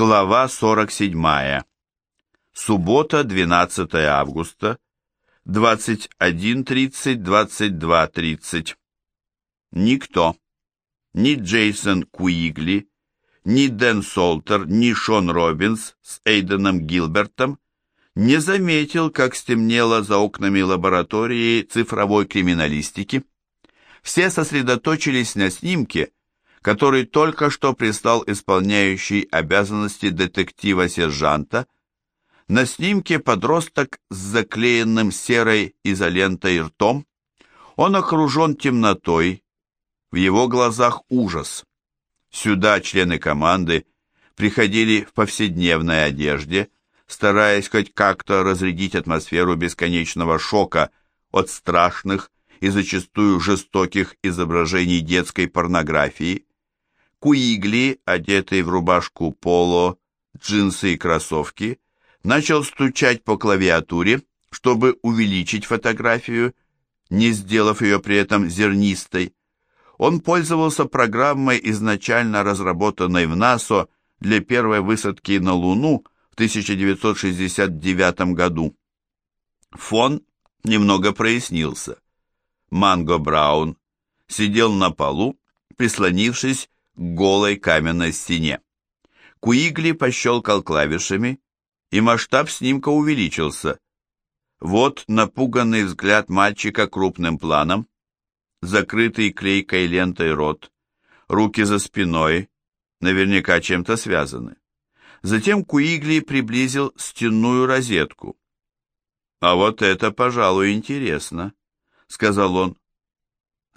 Глава 47. Суббота, 12 августа, 21.30-22.30. Никто, ни Джейсон Куигли, ни Дэн Солтер, ни Шон Робинс с Эйденом Гилбертом не заметил, как стемнело за окнами лаборатории цифровой криминалистики. Все сосредоточились на снимке, который только что прислал исполняющий обязанности детектива-сержанта. На снимке подросток с заклеенным серой изолентой ртом. Он окружен темнотой, в его глазах ужас. Сюда члены команды приходили в повседневной одежде, стараясь хоть как-то разрядить атмосферу бесконечного шока от страшных и зачастую жестоких изображений детской порнографии. Куигли, одетый в рубашку поло, джинсы и кроссовки, начал стучать по клавиатуре, чтобы увеличить фотографию, не сделав ее при этом зернистой. Он пользовался программой, изначально разработанной в НАСО для первой высадки на Луну в 1969 году. Фон немного прояснился. Манго Браун сидел на полу, прислонившись голой каменной стене. Куигли пощелкал клавишами, и масштаб снимка увеличился. Вот напуганный взгляд мальчика крупным планом, закрытый клейкой лентой рот, руки за спиной, наверняка чем-то связаны. Затем Куигли приблизил стенную розетку. «А вот это, пожалуй, интересно», — сказал он.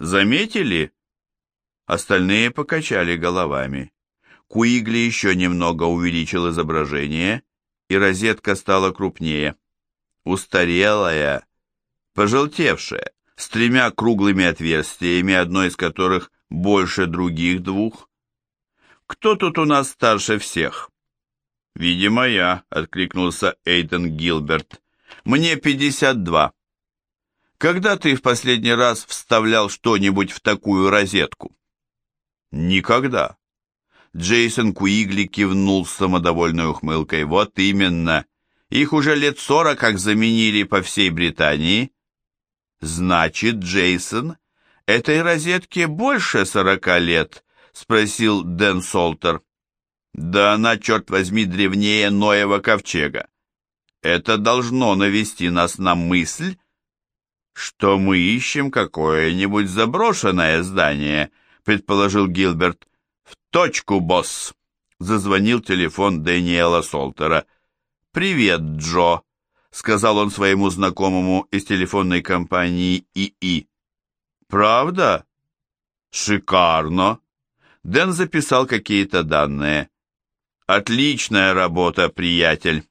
«Заметили?» Остальные покачали головами. Куигли еще немного увеличил изображение, и розетка стала крупнее. Устарелая, пожелтевшая, с тремя круглыми отверстиями, одно из которых больше других двух. «Кто тут у нас старше всех?» «Видимо, я», — откликнулся Эйден Гилберт. «Мне пятьдесят два». «Когда ты в последний раз вставлял что-нибудь в такую розетку?» Никогда. Джейсон Куигли кивнул с самодовольной ухмылкой. Вот именно. Их уже лет сорок как заменили по всей Британии. Значит, Джейсон, этой розетке больше сорока лет? Спросил Дэн Солтер. Да она, черт возьми, древнее Ноева ковчега. Это должно навести нас на мысль, что мы ищем какое-нибудь заброшенное здание — предположил Гилберт. «В точку, босс!» — зазвонил телефон Дэниела Солтера. «Привет, Джо!» — сказал он своему знакомому из телефонной компании ИИ. «Правда?» «Шикарно!» Дэн записал какие-то данные. «Отличная работа, приятель!»